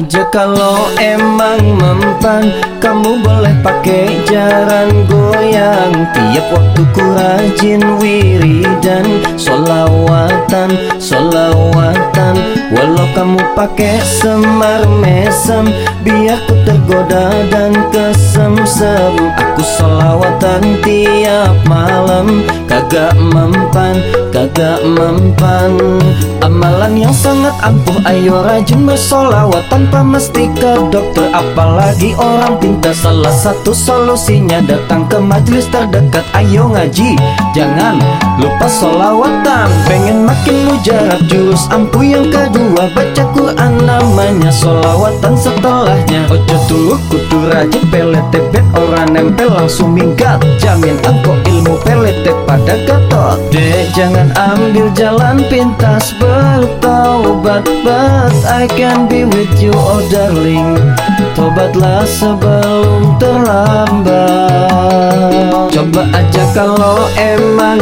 Aja kalau emang mempan Kamu boleh pakai jaran goyang. Tiap waktu ku rajin wiridan Solawatan, solawatan Walau kamu pakai semar mesem Biar ku tergoda dan kesemsem. Aku solawatan tiap malam Kagak mempan, kagak mempan. Amalan yang sangat ampuh Ayo rajin bersolawat Tanpa mesti ke dokter. Apalagi orang pintar Salah satu solusinya Datang ke majelis terdekat. Ayo ngaji Jangan lupa solawatan. Pengen makin mujarab Jurus ampuh yang kedua. Baca Quran namanya Solawatan setelahnya Turu kudu rajin Pelete bet orang nempel Langsung minggat. Jamin engkau ilmu pelete pada gatot Dek jangan ambil jalan pintas Bertaubat But I can be with you oh darling. Tobatlah sebelum terlambat. Coba aja kalau emang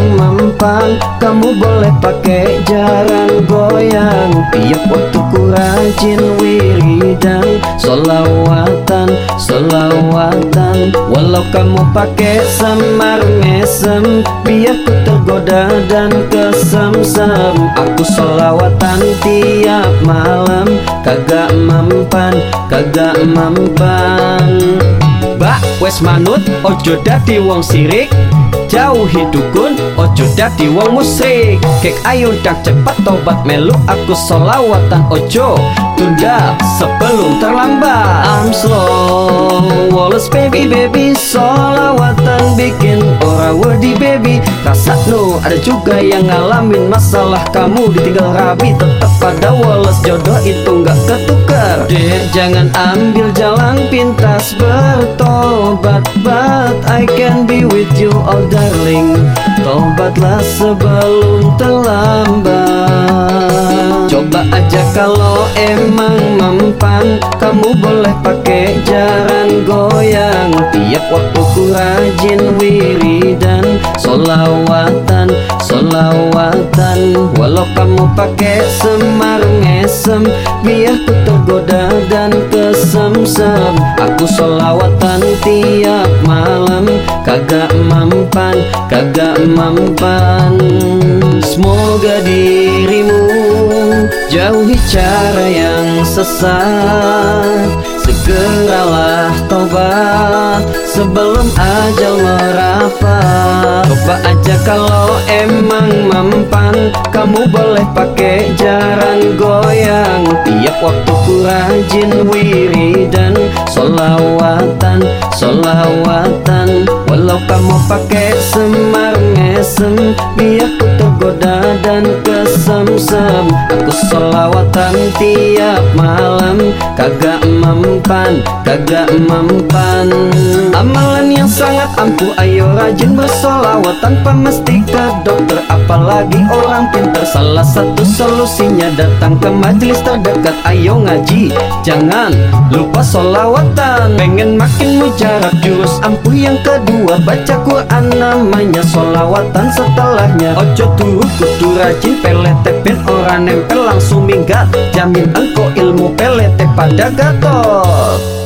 Kamu boleh pakai jaran goyang. Tiap waktu ku rajin wiridan Solawatan, solawatan Walau kamu pakai semar mesem Biar ku tergoda dan kesemsem Aku solawatan tiap malam Kagak mempan, kagak mempan. Mbak wes manut ojo dadi wong sirik Jauhi dukun ojo dadi wong musrik. Kek ayo dak cepat tobat melu aku solawatan ojo Tunda sebelum terlambat. I'm slow Wallace baby baby Solawatan bikin orang wordy baby. Rasa no ada juga yang ngalamin masalah Kamu ditinggal rabi tetap pada Wallace Jodoh itu nggak ketukar. Dek jangan ambil jalan pintas bertobat I can be with you all darling. Tobatlah sebelum terlambat. Coba aja kalau emang mempan Kamu boleh pakai jaran goyang. Tiap waktu ku rajin wiridan Solawatan, solawatan. Walau kamu pakai semar ngesem Biar ku tergoda dan kesemsem. Aku solawatan tiap malam Kagak mempan, kagak mempan Semoga dirimu Jauhi cara yang sesat Segeralah tobat Sebelum ajal merapat Coba aja kalau emang mempan Kamu boleh pakai jaran goyang. Tiap waktu ku rajin wiridan Solawatan, solawatan. Walau kamu pakai semar ngesem Biar ku tergoda dan kesemsem Aku solawatan tiap malam. Kagak mempan, kagak mempan sangat ampuh Ayo rajin bersolawat Tanpa mesti ke dokter. Apalagi orang pintar Salah satu solusinya Datang ke majelis terdekat. Ayo ngaji Jangan lupa solawatan. Pengen makin mujarab Jurus ampuh yang kedua. Baca Quran namanya Solawatan setelahnya. Ojo turu kudu rajin Pelete ben orang nempel langsung minggat. Jamin engkau ilmu pelete pada gatot